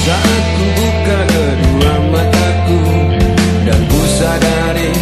Saat ku buka kedua mataku Dan ku sadari